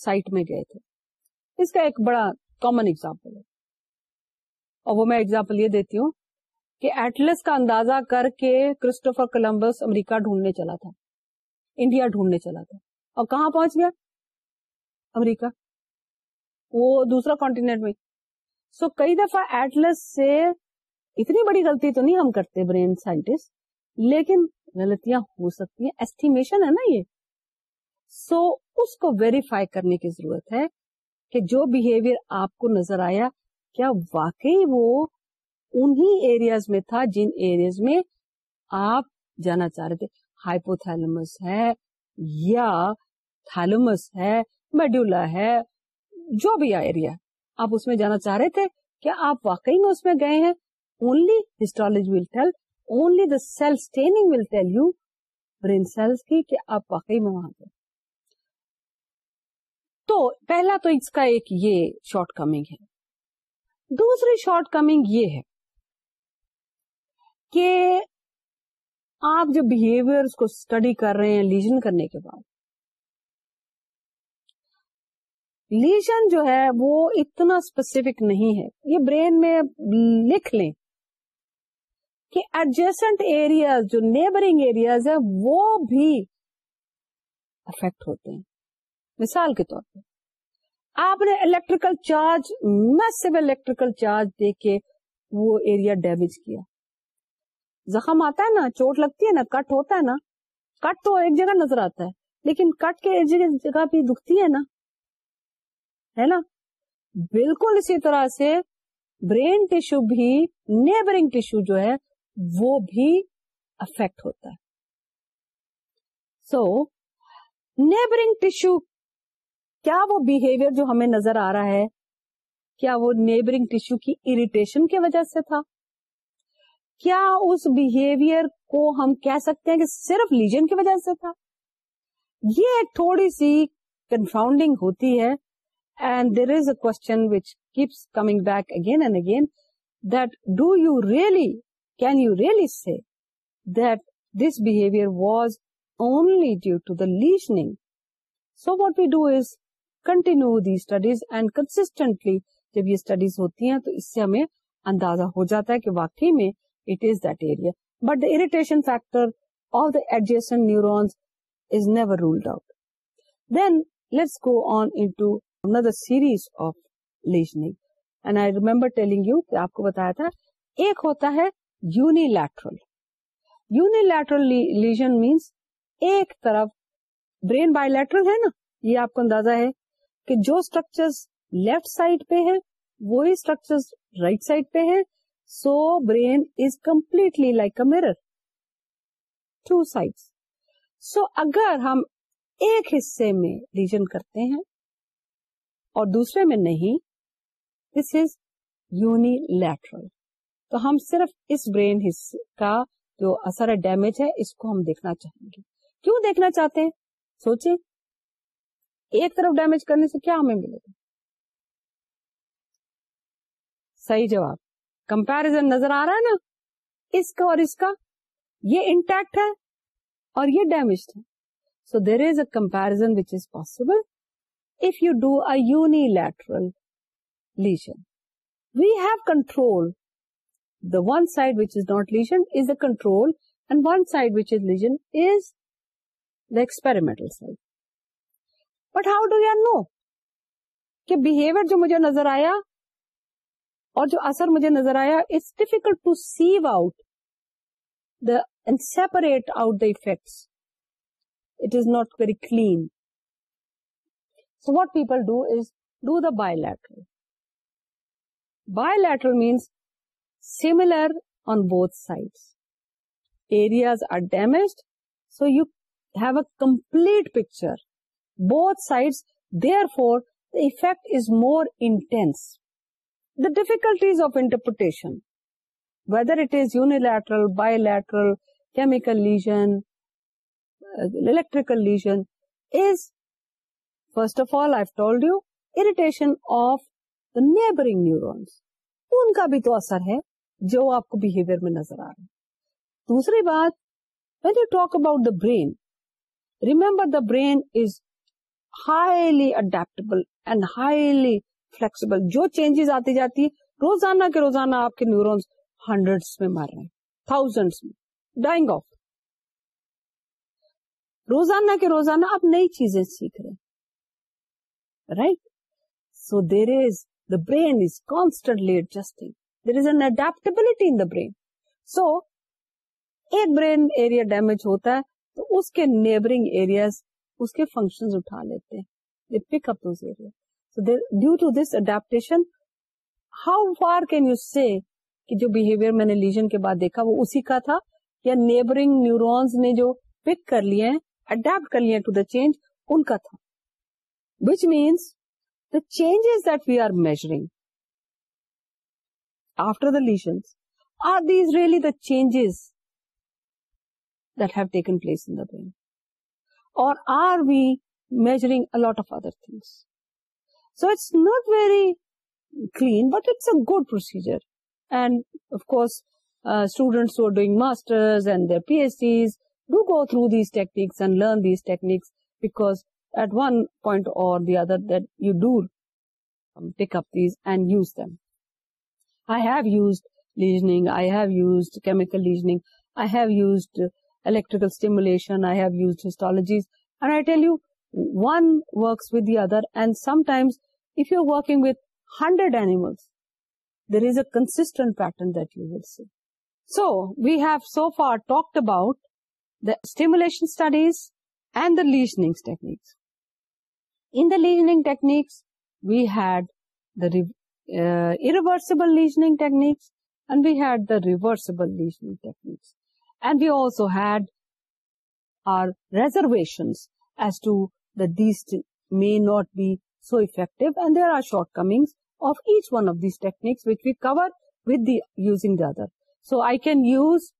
سائٹ میں گئے تھے اس کا ایک بڑا کامن ایگزامپل ہے اور وہ میں ایگزامپل یہ دیتی ہوں کہ ایٹلس کا اندازہ کر کے کرسٹوفر کولمبس امریکہ ڈھونڈنے چلا تھا انڈیا ڈھونڈنے چلا تھا اور کہاں پہنچ گیا امریکہ وہ دوسرا کانٹینٹ میں سو کئی دفعہ ایٹلس سے اتنی بڑی غلطی تو نہیں ہم کرتے برین سائنٹسٹ لیکن غلطیاں ہو سکتی ہیں ایسٹیمیشن ہے نا یہ سو so, اس کو ویریفائی کرنے کی ضرورت ہے کہ جو بہیویئر آپ کو نظر آیا کیا واقعی وہ ایریاز میں تھا جن ایریاز میں آپ جانا چاہ رہے تھے ہائپو ہے یا مڈولا ہے میڈولا ہے جو بھی ایریا آپ اس میں جانا چاہ رہے تھے کیا آپ واقعی میں اس میں گئے ہیں only histology will tell only the cell staining will tell you brain cells کی کہ آپ واقعی میں وہاں گئے تو پہلا تو اس کا ایک یہ شارٹ کمنگ ہے دوسری شارٹ کمنگ یہ ہے کہ آپ جو بہیویئر کو اسٹڈی کر رہے ہیں لیجن کرنے کے بعد لیجن جو ہے وہ اتنا اسپیسیفک نہیں ہے یہ برین میں لکھ لیں کہ ایڈجسٹنٹ ایریاز جو نیبرنگ ایریاز ہے وہ بھی افیکٹ ہوتے ہیں مثال کے طور پہ آپ نے الیکٹریکل چارج میسو الیکٹریکل چارج دے کے وہ ایریا ڈیمیج کیا زخم آتا ہے نا چوٹ لگتی ہے نا کٹ ہوتا ہے نا کٹ تو ایک جگہ نظر آتا ہے لیکن کٹ کے ایک جگہ بھی دکھتی ہے نا ہے نا بالکل اسی طرح سے برین ٹیشو بھی نیبرنگ ٹیشو جو ہے وہ بھی افیکٹ ہوتا ہے سو نیبرنگ ٹیشو کیا وہ بہیویئر جو ہمیں نظر آ رہا ہے کیا وہ نیبرنگ ٹیشو کی اریٹیشن کی وجہ سے تھا کیا اس بہیویئر کو ہم کہہ سکتے ہیں کہ صرف لیجن کی وجہ سے تھا یہ ایک تھوڑی سی کنفاؤنڈنگ ہوتی ہے and there is a question which keeps coming back again and again that do you really can you really see that this behaviour was only due to the lesioning so what we do is continue the studies and constantly جب یہ اسٹڈیز ہوتی ہیں تو اس سے ہمیں اندازہ ہو جاتا ہے کہ واقعی میں it is that area. But the irritation factor of the adjacent neurons is never ruled out. Then let's go on into another series of lesioning. And I remember telling you, I have told you, one is unilateral. Unilateral lesion means ایک طرف برین بائی لیٹرل ہے نا یہ آپ کو اندازہ ہے کہ جو اسٹرکچر لیفٹ سائڈ پہ ہے وہی اسٹرکچر رائٹ سائڈ پہ ہے so brain is completely like a mirror two side so اگر ہم ایک حصے میں ریزن کرتے ہیں اور دوسرے میں نہیں دس از یونیٹرل تو ہم صرف اس برین حصے کا جو اثر ہے ڈیمیج ہے اس کو ہم دیکھنا چاہیں گے کیوں دیکھنا چاہتے ہیں سوچیں ایک طرف ڈیمیج کرنے سے کیا ہمیں ملے گا صحیح جاب کمپیرزن نظر آ رہا ہے نا اس کا اور اس کا یہ انٹیکٹ ہے اور یہ ڈیمیج ہے so there is a comparison which is possible if you do a unilateral lesion we have control the one side which is not lesion is a control and one side which is lesion is the experimental side but how do you know کہ بہیویئر جو مجھے نظر آیا اور جو اثر مجھے نظر آیا it's difficult to sieve out the and separate out the effects it is not very clean so what people do is do the bilateral bilateral means similar on both side areas are damaged so you have a complete picture both side there for the effect is more intense the difficulties of interpretation, whether it is unilateral, bilateral, chemical lesion, electrical lesion, is, first of all, I've told you, irritation of the neighboring neurons. ان کا بھی تو اثر ہے جو آپ کو بہیویئر میں نظر آ رہا دوسری بات when you talk about the brain remember the brain highly adaptable and highly flexible جو چینجز آتی جاتی ہے روزانہ کے روزانہ آپ کے نیورونز ہنڈریڈس ہنڈریڈ میں مار رہے ہیں تھاؤزینڈس میں ڈائنگ آف روزانہ کے روزانہ آپ نئی چیزیں سیکھ رہے right so there is the brain is constantly adjusting there is an adaptability in the brain so ایک برین ایریا ڈیمیج ہوتا ہے تو اس کے نیبرنگ ایریاز اس کے فنکشن اٹھا لیتے ہیں pick up those due to this adaptation how far can you see کہ جو بہیویئر میں نے لیژن کے بعد دیکھا وہ اسی کا تھا یا نیبرنگ نیورونز نے جو پک کر لیے ہیں اڈیپٹ کر لیے ٹو دا چینج ان کا تھا which means the changes that we are measuring after the lesion are these really the changes that have taken place in the brain or are we measuring a lot of other things سوس not very clean but it's a گیجر اینڈ افکوسٹنٹر P H Ds do go through these techniques learn these techniques you do pick up lesioning I used chemical lesioning I have used histologies One works with the other, and sometimes if you're working with 100 animals, there is a consistent pattern that you will see. So, we have so far talked about the stimulation studies and the leasoning techniques. In the leasoning techniques, we had the uh, irreversible leasoning techniques, and we had the reversible leasoning techniques. And we also had our reservations as to that these may not be so effective, and there are shortcomings of each one of these techniques which we cover with the using the other. So I can use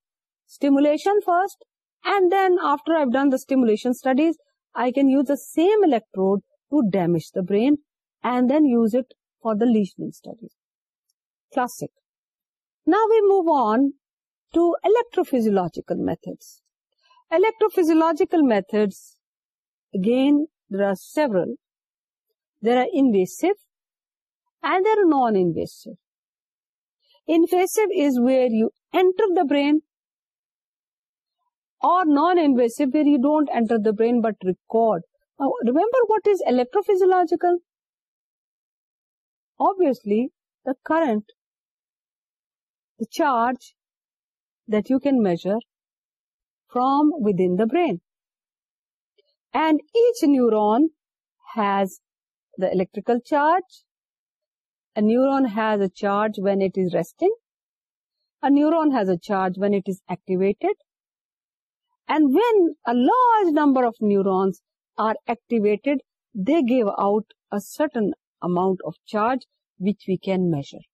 stimulation first, and then after I've done the stimulation studies, I can use the same electrode to damage the brain and then use it for the lesioning studies. Classic. Now we move on to electrophysiological methods. Electrophysiological methods Again, there are several. There are invasive and there are non-invasive. Invasive is where you enter the brain, or non-invasive where you don't enter the brain but record. Now, remember what is electrophysiological? Obviously, the current, the charge that you can measure from within the brain. And each neuron has the electrical charge a neuron has a charge when it is resting a neuron has a charge when it is activated and when a large number of neurons are activated they give out eaten amount of charge which we can measure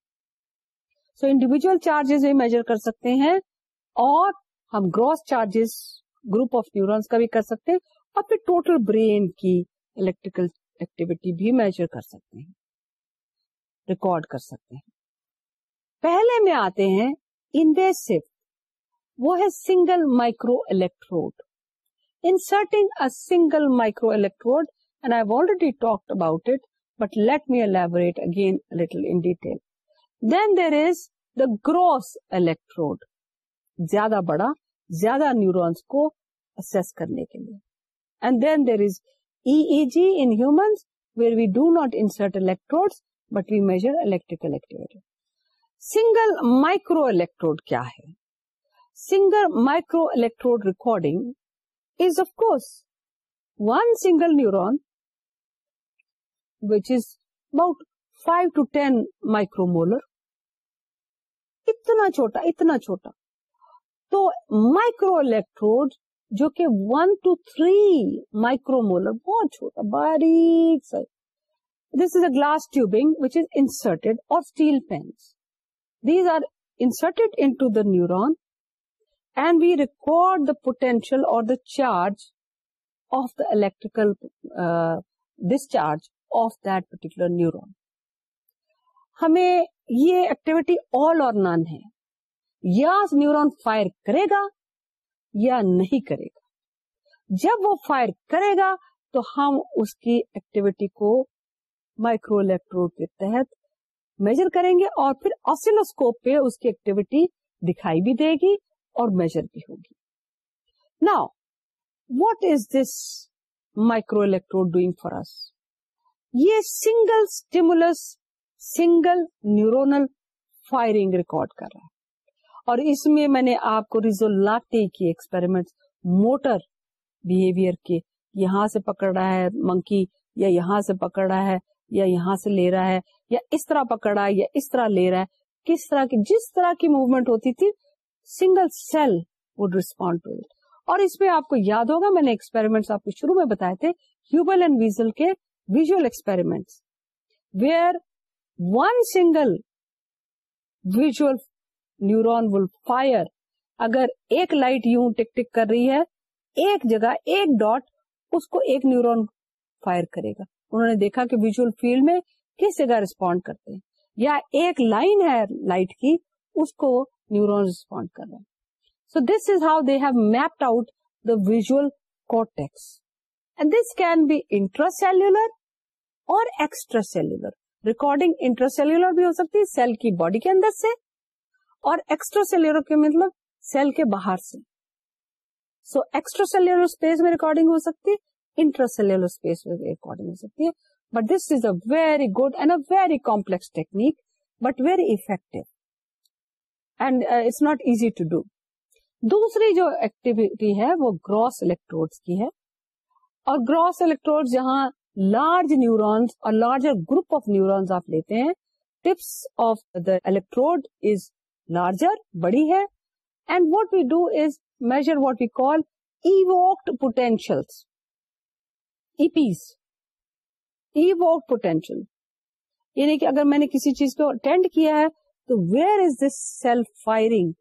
so individual charges بھی میزر کر سکتے ہیں اور ہم gross charge group of neurons کا بھی کر سکتے ہیں اور پھر ٹوٹل برین کی الیکٹریکل ایکٹیویٹی بھی میجر کر سکتے ہیں ریکارڈ کر سکتے ہیں پہلے میں آتے ہیں وہ ہے single micro electrode inserting single micro electrode and I already talk about it but let me elaborate again little in detail then there is the gross electrode زیادہ بڑا زیادہ نیورونس کو اسس کرنے کے لیے اینڈ دین دیر از ایومنٹ انسرٹ الیکٹروڈ بٹرو الیکٹروڈ کیا ہے single micro electrode recording is of course one single neuron which is about five to ten micro molar اتنا چھوٹا اتنا چھوٹا تو مائکرو الیکٹروڈ جو کہ one two three micro molar بہت چھوٹا باریک سا this is a glass tubing which is inserted اور steel pins these are into the neuron and we record the potential اور the charge of the electrical discharge of that particular neuron ہمیں یہ ایکٹیویٹی آل اور نان ہے یا نیورون فائر کرے گا یا نہیں کرے گا جب وہ فائر کرے گا تو ہم اس کی ایکٹیویٹی کو مائکرو الیکٹرو کے تحت میجر کریں گے اور پھر آسیلوسکوپ پہ اس کی ایکٹیویٹی دکھائی بھی دے گی اور میجر بھی ہوگی نا what is this micro electro doing for اس یہ single stimulus single neuronal firing record کر رہا ہے اور اس میں میں نے آپ کو ریزو کی ایکسپیریمنٹ موٹر بہیویئر کے یہاں سے پکڑ رہا ہے منکی یا یہاں سے پکڑ رہا ہے یا یہاں سے لے رہا ہے یا اس طرح پکڑ رہا ہے یا اس طرح لے رہا ہے کس طرح کی جس طرح کی موومنٹ ہوتی تھی single cell would respond to it اور اس میں آپ کو یاد ہوگا میں نے آپ کو شروع میں بتایا تھے ہیوبل اینڈ ویزل کے visual experiments where one single visual neuron will fire اگر ایک لائٹ یوں ٹک ٹک کر رہی ہے ایک جگہ ایک ڈاٹ اس کو ایک نیورون فائر کرے گا انہوں نے دیکھا کہ ویژل فیلڈ میں کس جگہ ریسپونڈ کرتے ہیں یا ایک لائن ہے لائٹ کی اس کو نیورون ریسپونڈ کر رہے ہیں so this is how they have mapped out the visual cortex this can be intracellular اور extracellular recording intracellular بھی ہو سکتی ہے سیل کی باڈی کے اندر سے اور ایکسٹرا سیلر کے مطلب سیل کے باہر سے سو ایکسٹرا سیلر اسپیس میں ریکارڈنگ ہو سکتی ہے انٹرا سیلر اسپیس میں ریکارڈنگ ہو سکتی ہے but this is a very good and a very complex technique but very effective and it's not easy to do دوسری جو ایکٹیویٹی ہے وہ گراس الیکٹروڈ کی ہے اور گراس الیکٹروڈ جہاں لارج نیورونس اور لارجر گروپ آف نیورونس آپ لیتے ہیں tips of the electrode is larger بڑی ہے تو where is this cell firing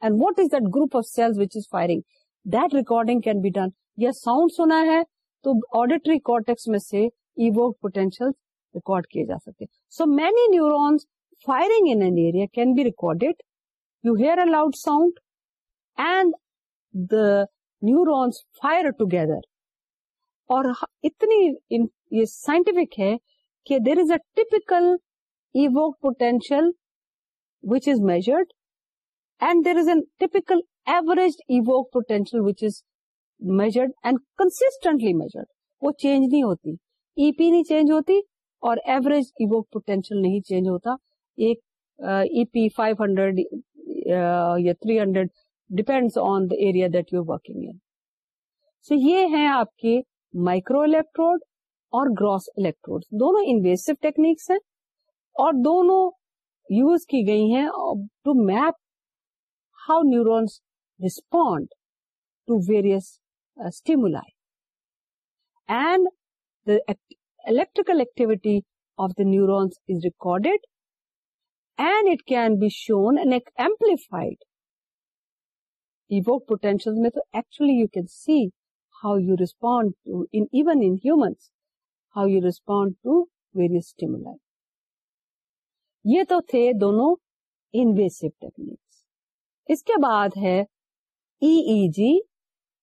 and what is drop of cell which is firing recording can be done یا ساؤنڈ سنا ہے تو آڈیٹری کارٹیکس میں سے ای ووک پوٹینشل ریکارڈ کیے جا سکتے so many neurons firing in an area can be recorded. You hear a loud sound and the neurons fire together. اور اتنی یہ سائنٹیفک ہے کہ there is a typical record potential which is measured and there is is a typical average potential which measured measured and وہ چینج نہیں ہوتی ای e پی نہیں چینج ہوتی اور ایوریج ایووک پوٹینشیل نہیں چینج ہوتا ایک ای پی فائیو ہنڈریڈ یا three hundred depends on the area that you working so یہ ہے آپ کے مائکرو الیکٹروڈ اور گراس الیکٹروڈ دونوں انویسو ٹیکنیکس ہیں اور دونوں یوز کی گئی ہیں to map how neurons respond to various stimuli and the electrical activity of the neurons is recorded and it کی شون اینڈ ایک ایمپلیفائڈ پوٹینشیل میں تو actually you can see how you respond to even انس ہاؤ یو ریسپونڈ ٹو ویریملر یہ تو تھے دونوں انویسو ٹیکنیکس اس کے بعد ہے E G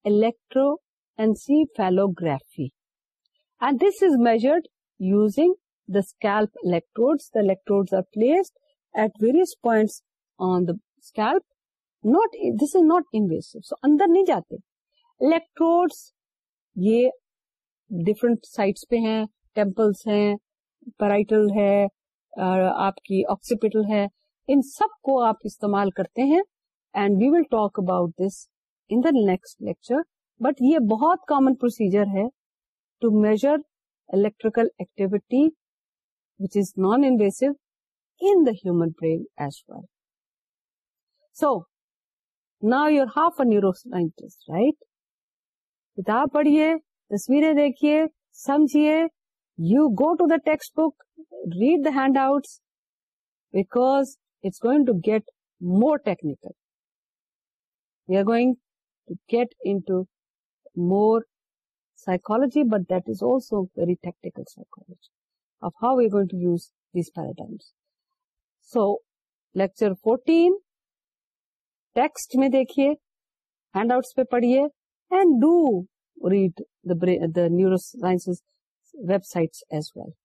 الیکٹروسی فیلوگرس is measured using the scalp electrode the electrode are placed at various points on the scalp note this is not invasive so اندر نہیں جاتے الیکٹروڈ یہ ڈفرنٹ سائٹس پہ ہیں ٹیمپلس ہیں پیرائٹل ہے آپ کی آکسیپل ہے ان سب کو آپ استعمال کرتے ہیں and we will talk about this in next lecture but یہ بہت کامن پروسیجر ہے to measure electrical activity which is non invasive in the human brain as well. So, now you're half a neuroscientist, right? کتاب پڑھیے تصویریں دیکھیے سمجھیے you go to the text book read the handout back it's going to get more technical you are going to get into more psychology but that is also very technical psychology of how you going to use these paradigms so lecture fourteen text میں دیکھیے ہینڈ آؤٹس پہ پڑھیے and do read the neuroscience websites as well